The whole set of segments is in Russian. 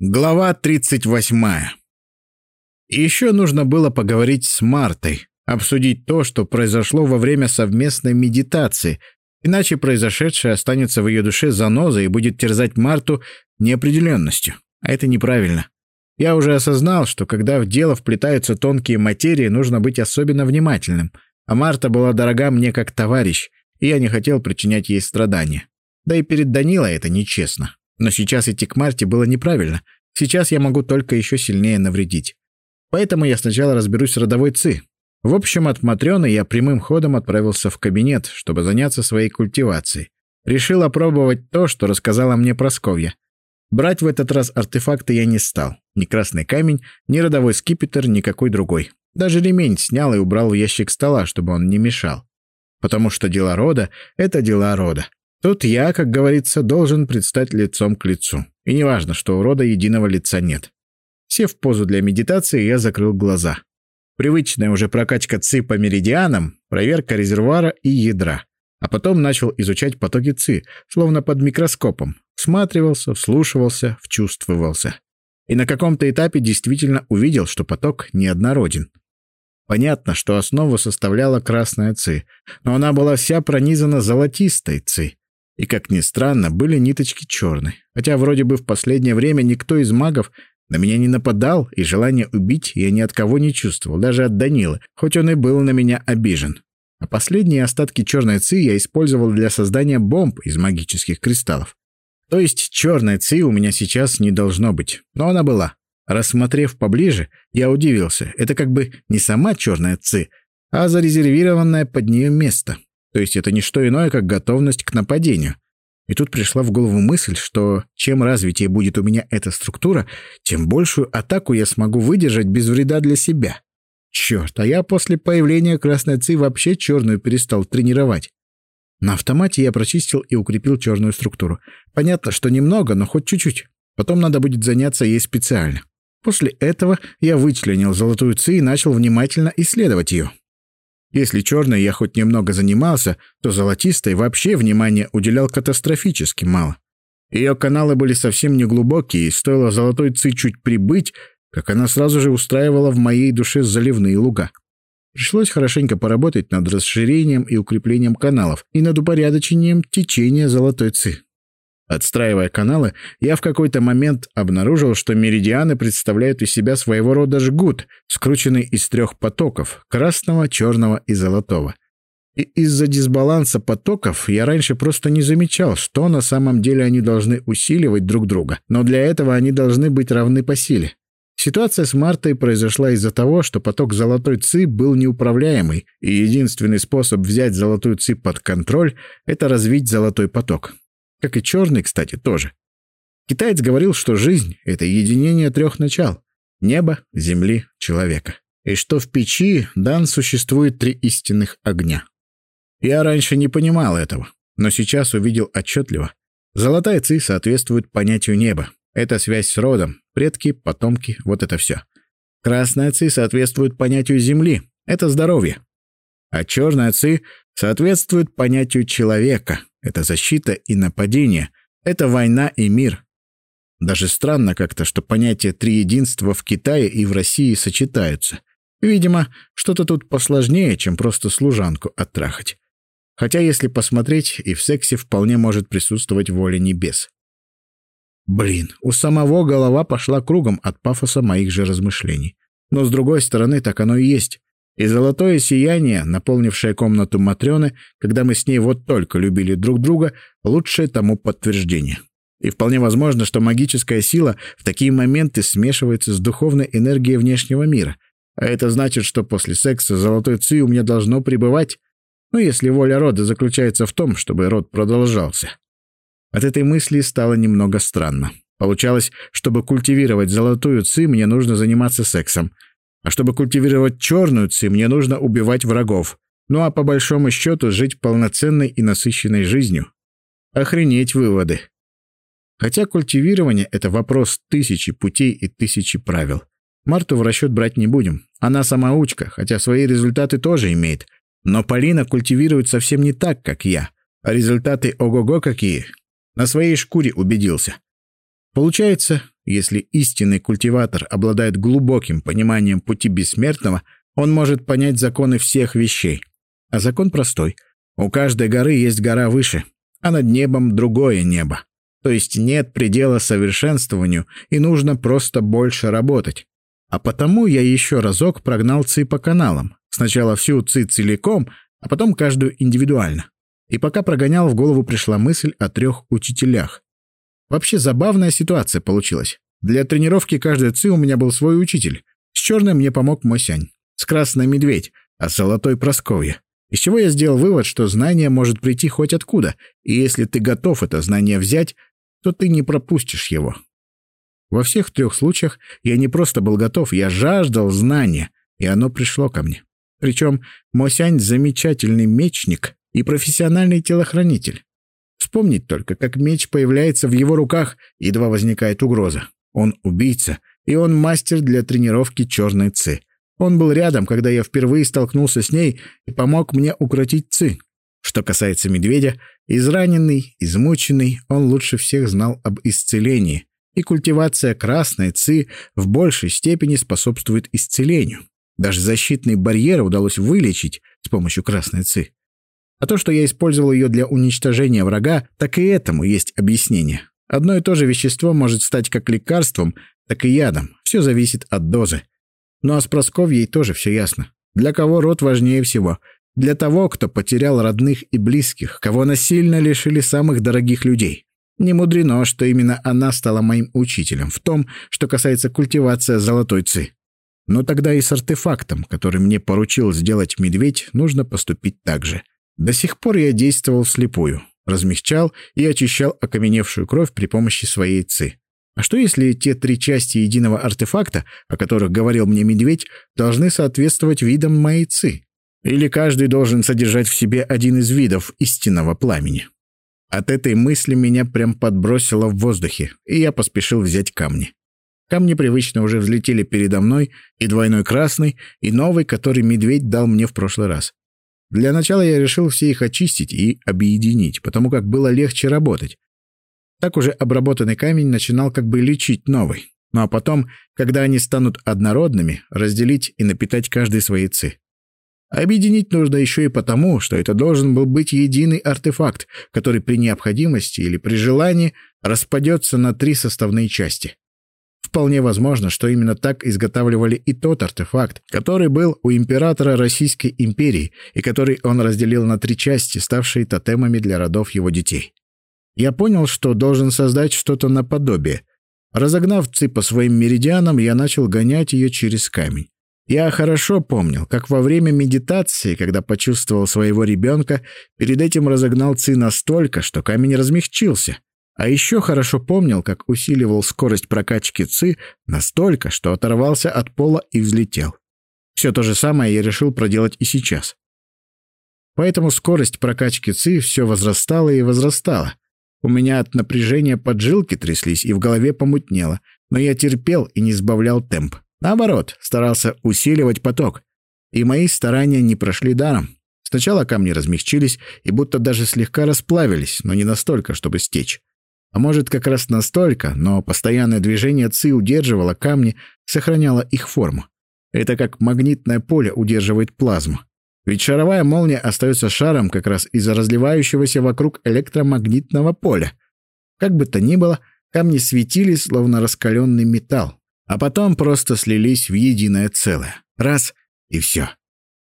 Глава 38. Еще нужно было поговорить с Мартой, обсудить то, что произошло во время совместной медитации, иначе произошедшее останется в ее душе занозой и будет терзать Марту неопределенностью. А это неправильно. Я уже осознал, что когда в дело вплетаются тонкие материи, нужно быть особенно внимательным. А Марта была дорога мне как товарищ, и я не хотел причинять ей страдания. Да и перед Данилой это нечестно. Но сейчас идти к Марте было неправильно. Сейчас я могу только еще сильнее навредить. Поэтому я сначала разберусь с родовой ЦИ. В общем, от Матрёны я прямым ходом отправился в кабинет, чтобы заняться своей культивацией. Решил опробовать то, что рассказала мне Просковья. Брать в этот раз артефакты я не стал. Ни красный камень, ни родовой скипетр, никакой другой. Даже ремень снял и убрал в ящик стола, чтобы он не мешал. Потому что дела рода — это дела рода. Тут я, как говорится, должен предстать лицом к лицу. И неважно, что у рода единого лица нет. Сев в позу для медитации, я закрыл глаза. Привычная уже прокачка ЦИ по меридианам, проверка резервуара и ядра. А потом начал изучать потоки ЦИ, словно под микроскопом. Всматривался, вслушивался, вчувствовался. И на каком-то этапе действительно увидел, что поток неоднороден. Понятно, что основу составляла красная ЦИ, но она была вся пронизана золотистой ЦИ. И, как ни странно, были ниточки черные. Хотя вроде бы в последнее время никто из магов на меня не нападал, и желание убить я ни от кого не чувствовал, даже от Данилы, хоть он и был на меня обижен. А последние остатки черной ци я использовал для создания бомб из магических кристаллов. То есть черной ци у меня сейчас не должно быть, но она была. Рассмотрев поближе, я удивился. Это как бы не сама черная ци, а зарезервированное под нее место. То есть это не что иное, как готовность к нападению. И тут пришла в голову мысль, что чем развитее будет у меня эта структура, тем большую атаку я смогу выдержать без вреда для себя. Черт, а я после появления красной ци вообще черную перестал тренировать. На автомате я прочистил и укрепил черную структуру. Понятно, что немного, но хоть чуть-чуть. Потом надо будет заняться ей специально. После этого я вычленил золотую ци и начал внимательно исследовать ее. Если черной я хоть немного занимался, то золотистой вообще внимания уделял катастрофически мало. Ее каналы были совсем неглубокие, и стоило золотой ци чуть прибыть, как она сразу же устраивала в моей душе заливные луга. Пришлось хорошенько поработать над расширением и укреплением каналов и над упорядочением течения золотой ци. Отстраивая каналы, я в какой-то момент обнаружил, что меридианы представляют из себя своего рода жгут, скрученный из трех потоков – красного, черного и золотого. И из-за дисбаланса потоков я раньше просто не замечал, что на самом деле они должны усиливать друг друга, но для этого они должны быть равны по силе. Ситуация с Мартой произошла из-за того, что поток золотой ЦИ был неуправляемый, и единственный способ взять золотую ЦИ под контроль – это развить золотой поток. Как и черный, кстати, тоже. Китаец говорил, что жизнь — это единение трех начал — неба, земли, человека. И что в печи дан существует три истинных огня. Я раньше не понимал этого, но сейчас увидел отчетливо. Золотая ци соответствует понятию неба. Это связь с родом, предки, потомки, вот это все. Красная ци соответствует понятию земли. Это здоровье. А черная ци соответствует понятию человека. Это защита и нападение. Это война и мир. Даже странно как-то, что понятия триединства в Китае и в России сочетаются. Видимо, что-то тут посложнее, чем просто служанку оттрахать. Хотя, если посмотреть, и в сексе вполне может присутствовать воля небес. Блин, у самого голова пошла кругом от пафоса моих же размышлений. Но с другой стороны, так оно и есть. И золотое сияние, наполнившее комнату Матрёны, когда мы с ней вот только любили друг друга, лучшее тому подтверждение. И вполне возможно, что магическая сила в такие моменты смешивается с духовной энергией внешнего мира. А это значит, что после секса золотой ци у меня должно пребывать. Ну, если воля рода заключается в том, чтобы род продолжался. От этой мысли стало немного странно. Получалось, чтобы культивировать золотую ци, мне нужно заниматься сексом — а чтобы культивировать черную ци, мне нужно убивать врагов. Ну а по большому счету жить полноценной и насыщенной жизнью. Охренеть выводы. Хотя культивирование — это вопрос тысячи путей и тысячи правил. Марту в расчет брать не будем. Она самоучка, хотя свои результаты тоже имеет. Но Полина культивирует совсем не так, как я. А результаты ого-го какие. На своей шкуре убедился. Получается, Если истинный культиватор обладает глубоким пониманием пути бессмертного, он может понять законы всех вещей. А закон простой. У каждой горы есть гора выше, а над небом другое небо. То есть нет предела совершенствованию, и нужно просто больше работать. А потому я еще разок прогнал ЦИ по каналам. Сначала всю ЦИ целиком, а потом каждую индивидуально. И пока прогонял, в голову пришла мысль о трех учителях. Вообще забавная ситуация получилась. Для тренировки каждой ЦИ у меня был свой учитель. С черной мне помог Мосянь. С красной — медведь, а с золотой — Просковья. Из чего я сделал вывод, что знание может прийти хоть откуда, и если ты готов это знание взять, то ты не пропустишь его. Во всех трех случаях я не просто был готов, я жаждал знания, и оно пришло ко мне. Причем Мосянь — замечательный мечник и профессиональный телохранитель. Вспомнить только, как меч появляется в его руках, едва возникает угроза. Он убийца, и он мастер для тренировки черной ци. Он был рядом, когда я впервые столкнулся с ней и помог мне укротить ци. Что касается медведя, израненный, измученный, он лучше всех знал об исцелении, и культивация красной ци в большей степени способствует исцелению. Даже защитные барьеры удалось вылечить с помощью красной ци. А то, что я использовал ее для уничтожения врага, так и этому есть объяснение. Одно и то же вещество может стать как лекарством, так и ядом. Все зависит от дозы. Ну а с Просковьей тоже все ясно. Для кого род важнее всего? Для того, кто потерял родных и близких, кого насильно лишили самых дорогих людей. Не мудрено, что именно она стала моим учителем в том, что касается культивации золотой ци. Но тогда и с артефактом, который мне поручил сделать медведь, нужно поступить так же. До сих пор я действовал вслепую, размягчал и очищал окаменевшую кровь при помощи своей ци. А что если те три части единого артефакта, о которых говорил мне медведь, должны соответствовать видам моей ци? Или каждый должен содержать в себе один из видов истинного пламени? От этой мысли меня прям подбросило в воздухе, и я поспешил взять камни. Камни привычно уже взлетели передо мной, и двойной красный, и новый, который медведь дал мне в прошлый раз. Для начала я решил все их очистить и объединить, потому как было легче работать. Так уже обработанный камень начинал как бы лечить новый. Ну а потом, когда они станут однородными, разделить и напитать каждый свои ци. Объединить нужно еще и потому, что это должен был быть единый артефакт, который при необходимости или при желании распадется на три составные части. Вполне возможно, что именно так изготавливали и тот артефакт, который был у императора Российской империи и который он разделил на три части, ставшие тотемами для родов его детей. Я понял, что должен создать что-то наподобие. Разогнав ци по своим меридианам, я начал гонять ее через камень. Я хорошо помнил, как во время медитации, когда почувствовал своего ребенка, перед этим разогнал ци настолько, что камень размягчился. А еще хорошо помнил, как усиливал скорость прокачки ЦИ настолько, что оторвался от пола и взлетел. Все то же самое я решил проделать и сейчас. Поэтому скорость прокачки ЦИ все возрастала и возрастала. У меня от напряжения поджилки тряслись и в голове помутнело, но я терпел и не сбавлял темп. Наоборот, старался усиливать поток. И мои старания не прошли даром. Сначала камни размягчились и будто даже слегка расплавились, но не настолько, чтобы стечь. А может, как раз настолько, но постоянное движение ЦИ удерживало камни, сохраняло их форму. Это как магнитное поле удерживает плазму. Ведь шаровая молния остается шаром как раз из-за разливающегося вокруг электромагнитного поля. Как бы то ни было, камни светились, словно раскаленный металл, а потом просто слились в единое целое. Раз — и все.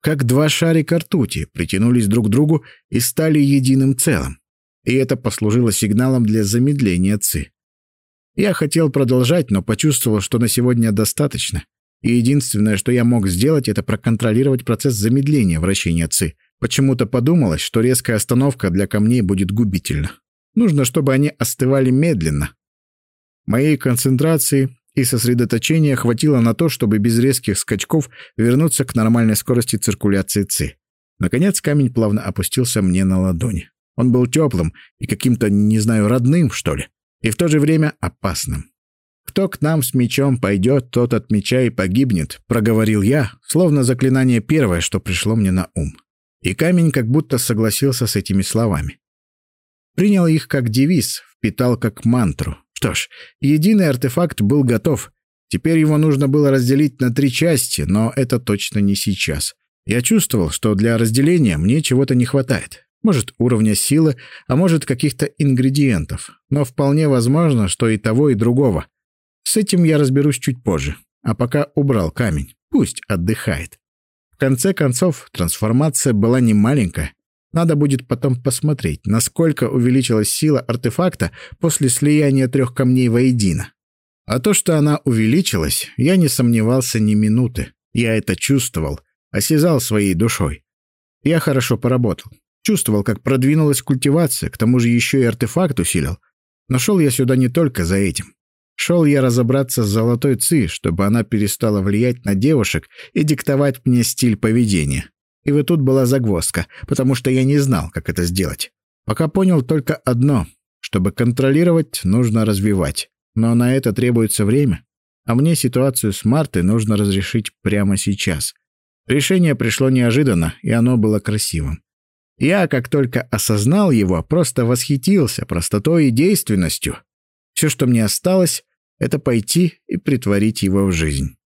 Как два шарика ртути притянулись друг к другу и стали единым целым и это послужило сигналом для замедления ЦИ. Я хотел продолжать, но почувствовал, что на сегодня достаточно. И единственное, что я мог сделать, это проконтролировать процесс замедления вращения ЦИ. Почему-то подумалось, что резкая остановка для камней будет губительна. Нужно, чтобы они остывали медленно. Моей концентрации и сосредоточения хватило на то, чтобы без резких скачков вернуться к нормальной скорости циркуляции ЦИ. Наконец камень плавно опустился мне на ладони. Он был теплым и каким-то, не знаю, родным, что ли, и в то же время опасным. «Кто к нам с мечом пойдет, тот от меча и погибнет», — проговорил я, словно заклинание первое, что пришло мне на ум. И камень как будто согласился с этими словами. Принял их как девиз, впитал как мантру, Что ж, единый артефакт был готов. Теперь его нужно было разделить на три части, но это точно не сейчас. Я чувствовал, что для разделения мне чего-то не хватает. Может, уровня силы, а может, каких-то ингредиентов. Но вполне возможно, что и того, и другого. С этим я разберусь чуть позже. А пока убрал камень. Пусть отдыхает. В конце концов, трансформация была не маленькая. Надо будет потом посмотреть, насколько увеличилась сила артефакта после слияния трех камней воедино. А то, что она увеличилась, я не сомневался ни минуты. Я это чувствовал, осязал своей душой. Я хорошо поработал. Чувствовал, как продвинулась культивация, к тому же еще и артефакт усилил. Но шел я сюда не только за этим. Шел я разобраться с золотой ци, чтобы она перестала влиять на девушек и диктовать мне стиль поведения. И вот тут была загвоздка, потому что я не знал, как это сделать. Пока понял только одно. Чтобы контролировать, нужно развивать. Но на это требуется время. А мне ситуацию с Мартой нужно разрешить прямо сейчас. Решение пришло неожиданно, и оно было красивым. Я, как только осознал его, просто восхитился простотой и действенностью. Все, что мне осталось, это пойти и притворить его в жизнь.